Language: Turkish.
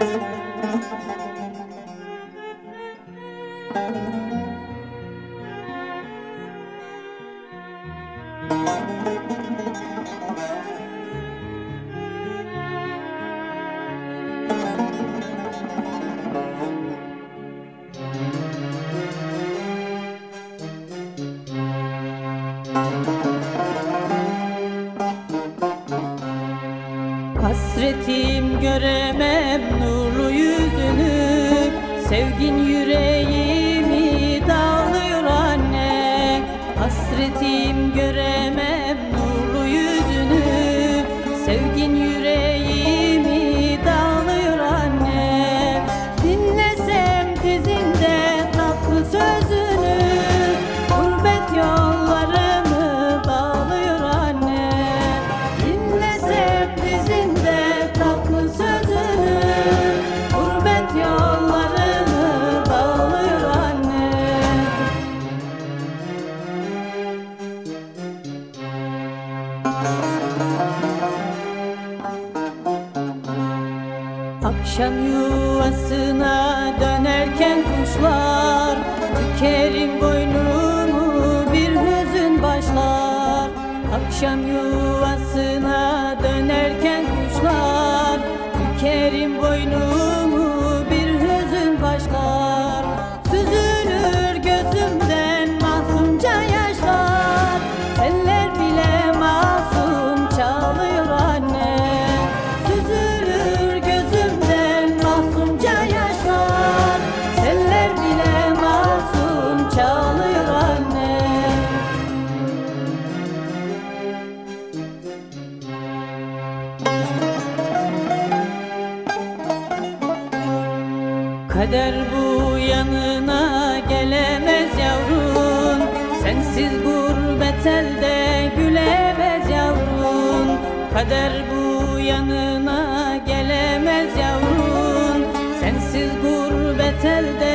Thank you. Hasretim göremem nurlu yüzünü. Sevgin yüreğimi dağlıyor anne. Hasretim göremem nurlu yüzünü. Sevgin yüreğimi Akşam yuvasına dönerken kuşlar Bükerim boynumu bir hüzün başlar. Akşam yuvasına dönerken kuşlar Bükerim boynumu Kader bu yanına gelemez yavrun Sensiz gurbet elde gülemez yavrun Kader bu yanına gelemez yavrun Sensiz gurbet elde